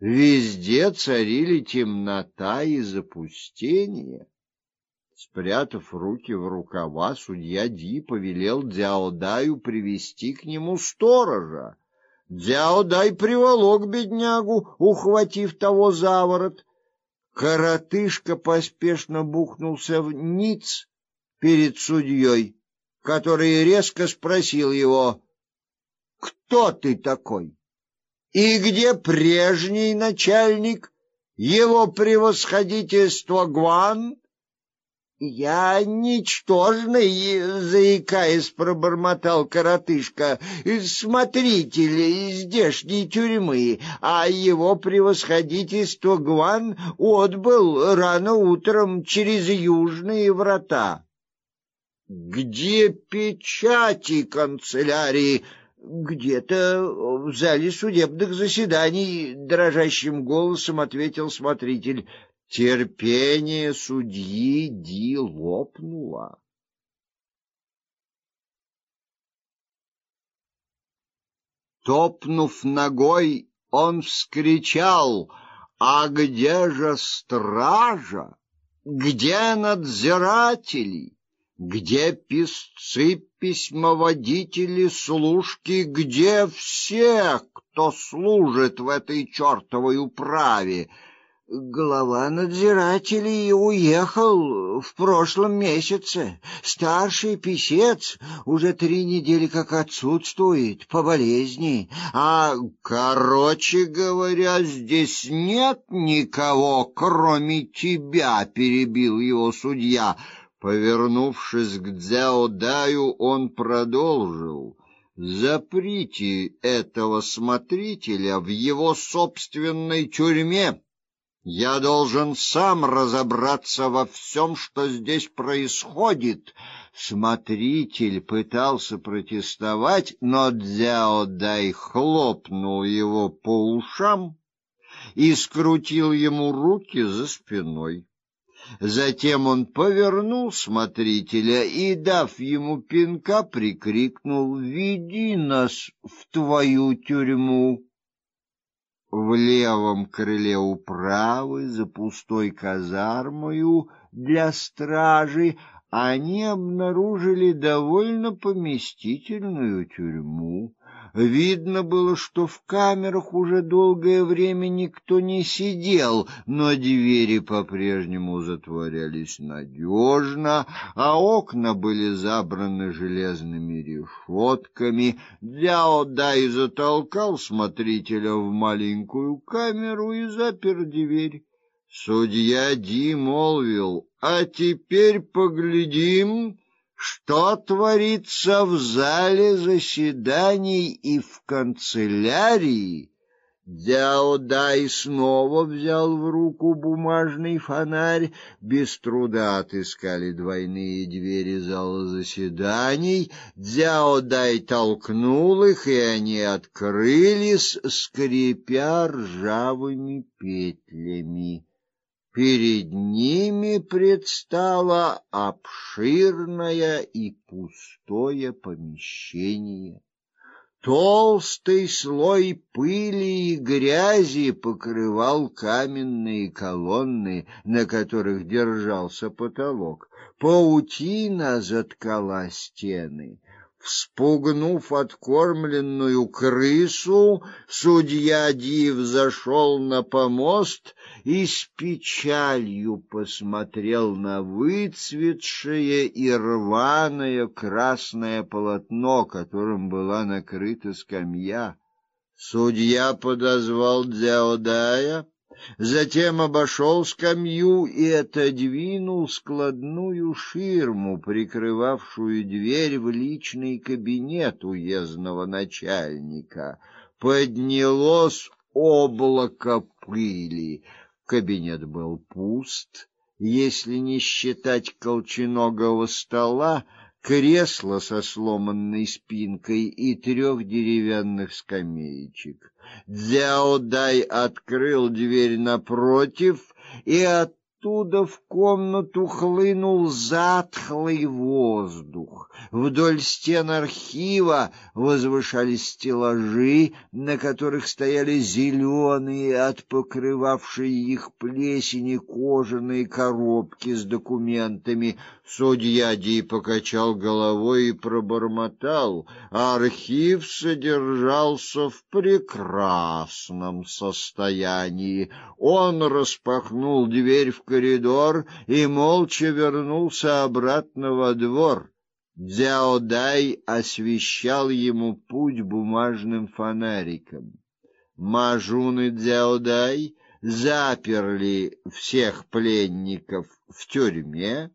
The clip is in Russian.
Везде царили темнота и запустение. Спрятав руки в рукава, судья Ди повелел Дзяодаю привести к нему сторожа. Дзяодай приволок беднягу, ухватив того за ворот. Коротышка поспешно бухнулся в ниц перед судьей, который резко спросил его: "Кто ты такой? И где прежний начальник, его превосходительство Гуан?" Я ничтожный, заикаясь, пробормотал коротышка, смотритель здешней тюрьмы, а его превосходительство Гван отбыл рано утром через южные врата. Где печати канцелярии? Где-то в зале судебных заседаний, дрожащим голосом ответил смотритель. Терпение судьи Ди лопнуло. Топнув ногой, он вскричал: "А где же стража? Где надзиратели? Где писцы, письмоводители, служки, где все, кто служит в этой чертовой управе?" Глава надзирателей уехал в прошлом месяце. Старший писец уже три недели как отсутствует по болезни. А, короче говоря, здесь нет никого, кроме тебя, перебил его судья. Повернувшись к Дзяодаю, он продолжил: Заприте этого смотрителя в его собственной тюрьме. Я должен сам разобраться во всем, что здесь происходит. Смотритель пытался протестовать, но Дзяо Дай хлопнул его по ушам и скрутил ему руки за спиной. Затем он повернул смотрителя и, дав ему пинка, прикрикнул: "Веди нас в твою тюрьму!" в левом крыле управы за пустой казармою для стражи они обнаружили довольно поместительную тюрьму. Видно было, что в камерах уже долгое время никто не сидел, но двери по-прежнему затворялись надежно, а окна были забраны железными решетками. Дяо Дай затолкал смотрителя в маленькую камеру и запер дверь. Судья Ди молвил: "А теперь поглядим, что творится в зале заседаний и в канцелярии. Дяо Дай снова взял в руку бумажный фонарь, без труда отыскали двойные двери зала заседаний. Дяо Дай толкнул их, и они открылись, скрипя ржавыми петлями. Перед ними предстало обширное и пустое помещение. Толстый слой пыли и грязи покрывал каменные колонны, на которых держался потолок. Паутина заткала стены. Вспугнув откормленную крысу, судья Див зашел на помост и с печалью посмотрел на выцветшее и рваное красное полотно, которым была накрыта скамья. Судья подозвал Дзяодая, Затем обошел скамью и отодвинул складную ширму, прикрывавшую дверь в личный кабинет уездного начальника. Поднялось облако пыли. Кабинет был пуст, если не считать колченогого стола, кресло со сломанной спинкой и трех деревянных скамеечек. Дзяо Дай открыл дверь напротив, и от оттуда в комнату хлынул затхлый воздух. Вдоль стен архива возвышались стеллажи, на которых стояли зеленые от покрывавшей их плесени кожаные коробки с документами. Судья Ди покачал головой и пробормотал: "Архив содержался в прекрасном состоянии". Он распахнул дверь в коридор и молча вернулся обратно во двор. Дзяодай освещал ему путь бумажным фонариком. Мажун и Дзяодай заперли всех пленников в тюрьме